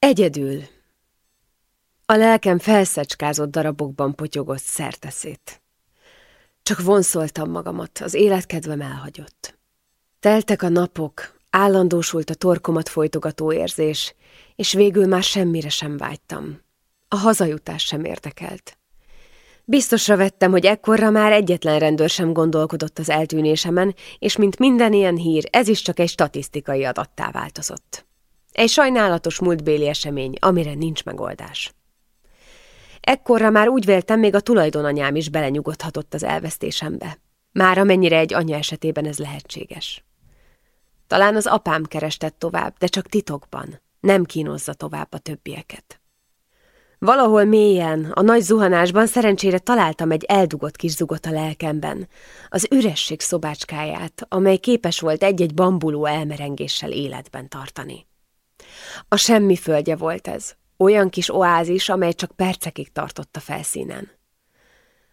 Egyedül. A lelkem felszecskázott darabokban potyogott szerteszét. Csak vonszoltam magamat, az életkedvem elhagyott. Teltek a napok, állandósult a torkomat folytogató érzés, és végül már semmire sem vágytam. A hazajutás sem érdekelt. Biztosra vettem, hogy ekkorra már egyetlen rendőr sem gondolkodott az eltűnésemen, és mint minden ilyen hír, ez is csak egy statisztikai adattá változott. Egy sajnálatos múltbéli esemény, amire nincs megoldás. Ekkorra már úgy véltem, még a tulajdonanyám is belenyugodhatott az elvesztésembe. Már amennyire egy anya esetében ez lehetséges. Talán az apám kerestett tovább, de csak titokban. Nem kínozza tovább a többieket. Valahol mélyen, a nagy zuhanásban szerencsére találtam egy eldugott kis zugot a lelkemben, az üresség szobácskáját, amely képes volt egy-egy bambuló elmerengéssel életben tartani. A semmi földje volt ez, olyan kis oázis, amely csak percekig tartott a felszínen.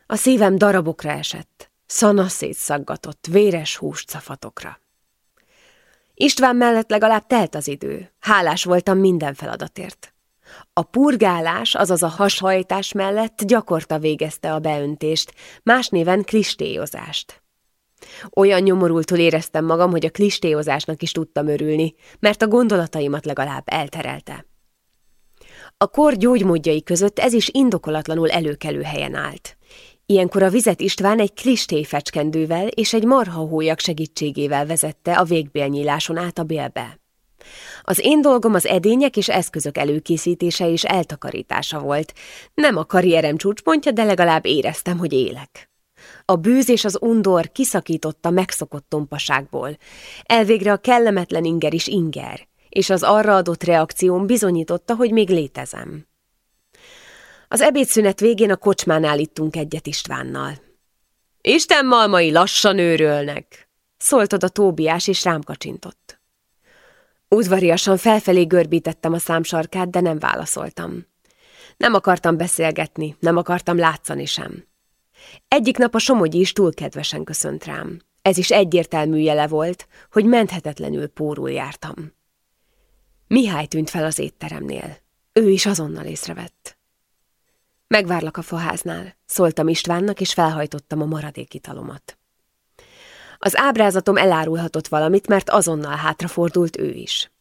A szívem darabokra esett, szanaszét szaggatott, véres húscafatokra. István mellett legalább telt az idő, hálás voltam minden feladatért. A purgálás, azaz a hashajtás mellett gyakorta végezte a beöntést, más néven kristélyоzást. Olyan nyomorultul éreztem magam, hogy a kristélyozásnak is tudtam örülni, mert a gondolataimat legalább elterelte. A kor gyógymódjai között ez is indokolatlanul előkelő helyen állt. Ilyenkor a vizet István egy kristélyfecskendővel és egy marhahólyag segítségével vezette a végbélnyíláson át a bélbe. Az én dolgom az edények és eszközök előkészítése és eltakarítása volt. Nem a karrierem csúcspontja, de legalább éreztem, hogy élek. A bűz és az undor kiszakította megszokott tompaságból. Elvégre a kellemetlen inger is inger, és az arra adott reakcióm bizonyította, hogy még létezem. Az ebédszünet végén a kocsmánál ittunk egyet Istvánnal. Isten malmai lassan őrölnek, szólt oda Tóbiás, és rám kacsintott. Udvariasan felfelé görbítettem a számsarkát, de nem válaszoltam. Nem akartam beszélgetni, nem akartam látszani sem. Egyik nap a Somogyi is túl kedvesen köszönt rám. Ez is egyértelmű jele volt, hogy menthetetlenül pórul jártam. Mihály tűnt fel az étteremnél. Ő is azonnal észrevett. Megvárlak a faháznál, szóltam Istvánnak, és felhajtottam a maradék italomat. Az ábrázatom elárulhatott valamit, mert azonnal hátrafordult ő is.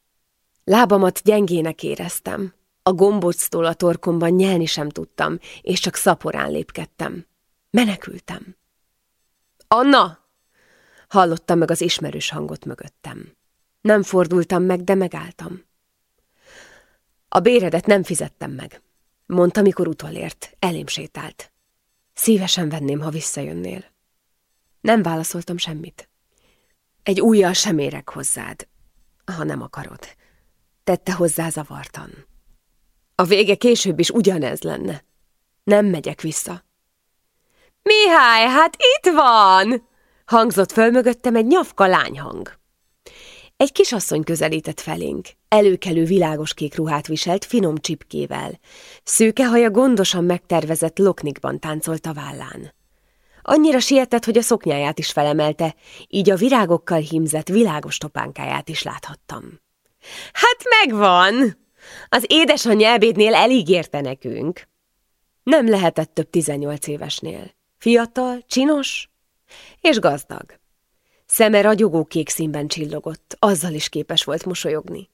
Lábamat gyengének éreztem. A gomboctól a torkomban nyelni sem tudtam, és csak szaporán lépkedtem. Menekültem. Anna! Hallottam meg az ismerős hangot mögöttem. Nem fordultam meg, de megálltam. A béredet nem fizettem meg, mondta, mikor utolért. Elém sétált. Szívesen venném, ha visszajönnél. Nem válaszoltam semmit. Egy újjal sem érek hozzád, ha nem akarod. Tette hozzá zavartan. A vége később is ugyanez lenne. Nem megyek vissza. Mihály, hát itt van! Hangzott föl mögöttem egy nyafka lányhang. Egy kisasszony közelített felénk. Előkelő világos kék ruhát viselt finom csipkével. Szőke haja gondosan megtervezett loknikban táncolt a vállán. Annyira sietett, hogy a szoknyáját is felemelte, így a virágokkal hímzett világos topánkáját is láthattam. Hát megvan! Az édesanyja ebédnél elígérte nekünk. Nem lehetett több tizennyolc évesnél. Fiatal, csinos és gazdag. Szeme ragyogó kék színben csillogott, azzal is képes volt mosolyogni.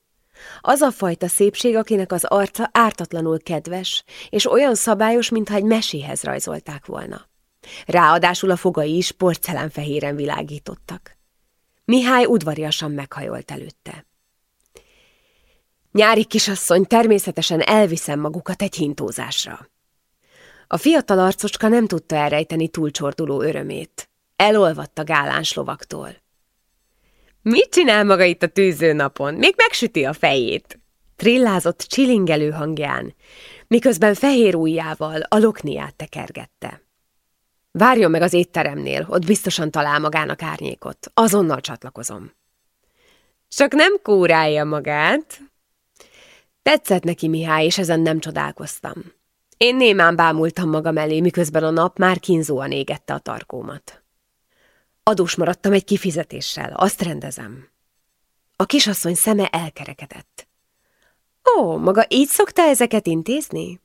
Az a fajta szépség, akinek az arca ártatlanul kedves, és olyan szabályos, mintha egy meséhez rajzolták volna. Ráadásul a fogai is porcelánfehéren világítottak. Mihály udvariasan meghajolt előtte. Nyári kisasszony, természetesen elviszem magukat egy hintózásra. A fiatal arcocska nem tudta elrejteni túlcsorduló örömét. Elolvadt a gáláns lovaktól. Mit csinál maga itt a tűzőnapon? Még megsüti a fejét. Trillázott csilingelő hangján, miközben fehér ujjával a lokniát tekergette. Várjon meg az étteremnél, ott biztosan talál magának árnyékot. Azonnal csatlakozom. Csak nem kúrálja magát. Tetszett neki Mihály, és ezen nem csodálkoztam. Én némán bámultam magam elé, miközben a nap már kínzóan égette a tarkómat. Adós maradtam egy kifizetéssel, azt rendezem. A kisasszony szeme elkerekedett. Ó, maga így szokta ezeket intézni?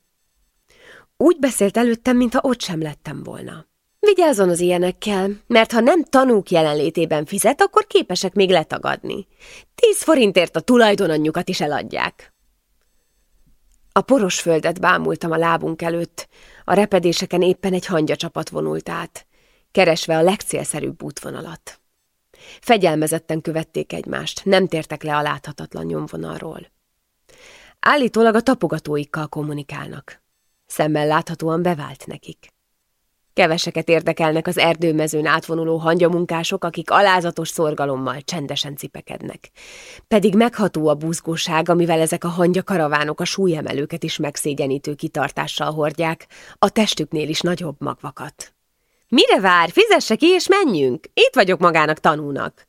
Úgy beszélt előttem, mintha ott sem lettem volna. Vigyázzon az ilyenekkel, mert ha nem tanúk jelenlétében fizet, akkor képesek még letagadni. Tíz forintért a tulajdonanyjukat is eladják. A poros földet bámultam a lábunk előtt, a repedéseken éppen egy hangyacsapat vonult át, keresve a legcélszerűbb útvonalat. Fegyelmezetten követték egymást, nem tértek le a láthatatlan nyomvonalról. Állítólag a tapogatóikkal kommunikálnak. Szemmel láthatóan bevált nekik. Keveseket érdekelnek az erdőmezőn átvonuló hangyamunkások, akik alázatos szorgalommal csendesen cipekednek. Pedig megható a buzgóság, amivel ezek a hangya karavánok a súlyemelőket is megszégyenítő kitartással hordják, a testüknél is nagyobb magvakat. Mire vár? Fizesse ki és menjünk! Itt vagyok magának tanúnak.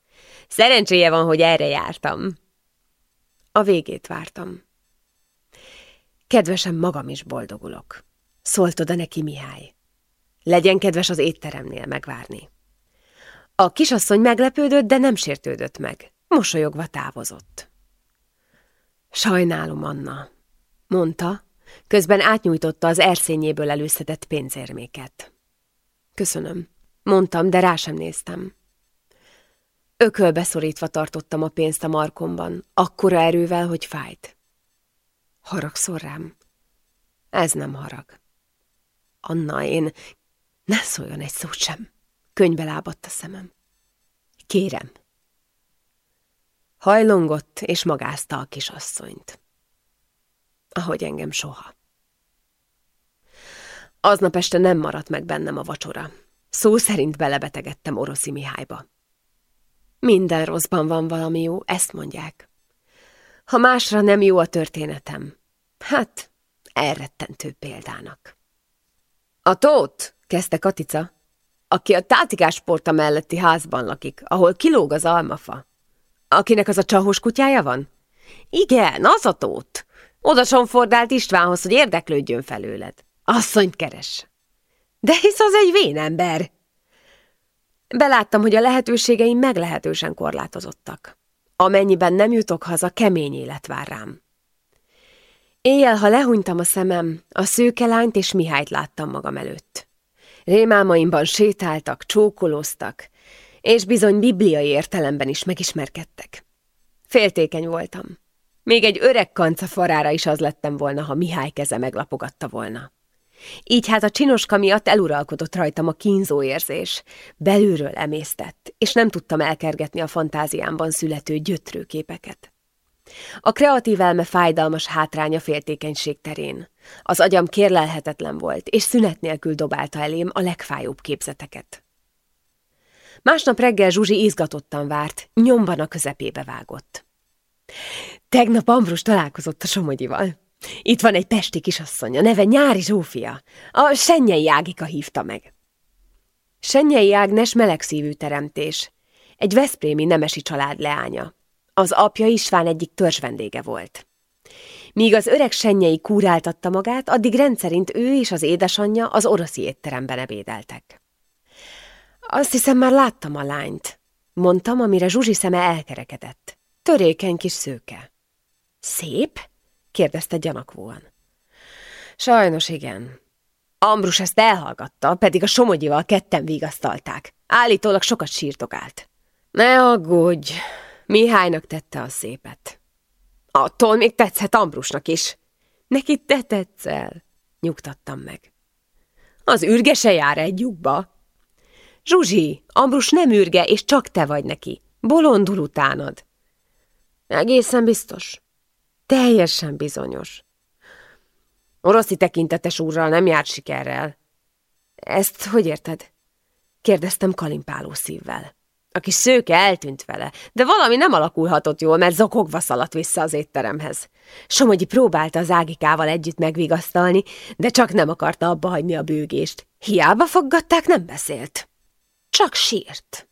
Szerencséje van, hogy erre jártam. A végét vártam. Kedvesen magam is boldogulok. Szólt oda neki Mihály. Legyen kedves az étteremnél megvárni. A kisasszony meglepődött, de nem sértődött meg. Mosolyogva távozott. Sajnálom, Anna, mondta, közben átnyújtotta az erszényéből előszedett pénzérméket. Köszönöm, mondtam, de rá sem néztem. Ökölbe szorítva tartottam a pénzt a markomban, akkora erővel, hogy fájt. Haragszol rám? Ez nem harag. Anna, én ne szóljon egy szót sem. Könybe lábadt a szemem. Kérem. Hajlongott és magázta a kisasszonyt. Ahogy engem soha. Aznap este nem maradt meg bennem a vacsora. Szó szerint belebetegedtem Oroszi Mihályba. Minden rosszban van valami jó, ezt mondják. Ha másra nem jó a történetem, hát elrettentő példának. A tót, kezdte Katica, aki a tátikás porta melletti házban lakik, ahol kilóg az almafa. Akinek az a csahos kutyája van? Igen, az a tót. Oda sonfordált Istvánhoz, hogy érdeklődjön felőled. Asszonyt keres. De hisz az egy vénember. Beláttam, hogy a lehetőségeim meglehetősen korlátozottak. Amennyiben nem jutok haza, kemény élet vár rám. Éjjel, ha lehunytam a szemem, a szőkelányt és Mihályt láttam magam előtt. Rémálmaimban sétáltak, csókolóztak, és bizony bibliai értelemben is megismerkedtek. Féltékeny voltam. Még egy öreg kanca farára is az lettem volna, ha Mihály keze meglapogatta volna. Így hát a csinoska miatt eluralkodott rajtam a kínzó érzés. Belülről emésztett, és nem tudtam elkergetni a fantáziámban születő gyötrőképeket. A kreatív elme fájdalmas hátránya féltékenység terén. Az agyam kérlelhetetlen volt, és szünet nélkül dobálta elém a legfájóbb képzeteket. Másnap reggel Zsuzsi izgatottan várt, nyomban a közepébe vágott. Tegnap Ambrus találkozott a Somogyival. Itt van egy pesti kisasszony, a neve Nyári Zsófia. A Sennyei Ágika hívta meg. Sennyei Ágnes melegszívű teremtés. Egy veszprémi nemesi család leánya. Az apja István egyik törzs vendége volt. Míg az öreg Sennyei kúráltatta magát, addig rendszerint ő és az édesanyja az oroszi étteremben ebédeltek. Azt hiszem, már láttam a lányt, mondtam, amire Zsuzsi szeme elkerekedett. Törékeny kis szőke. Szép? kérdezte gyanakvóan. Sajnos igen. Ambrus ezt elhallgatta, pedig a Somogyival ketten vigasztalták. Állítólag sokat sírtogált. Ne aggódj, Mihálynak tette a szépet. Attól még tetszhet Ambrusnak is. Neki te tetszel, nyugtattam meg. Az ürge se jár egy lyukba. Zsuzsi, Ambrus nem ürge, és csak te vagy neki. Bolondul utánad. Egészen biztos. Teljesen bizonyos. Oroszi tekintetes úrral nem járt sikerrel. Ezt hogy érted? Kérdeztem kalimpáló szívvel. A kis szőke eltűnt vele, de valami nem alakulhatott jól, mert zokogva szaladt vissza az étteremhez. Somogyi próbálta az Ágikával együtt megvigasztalni, de csak nem akarta abba hagyni a bőgést. Hiába foggatták, nem beszélt. Csak sírt.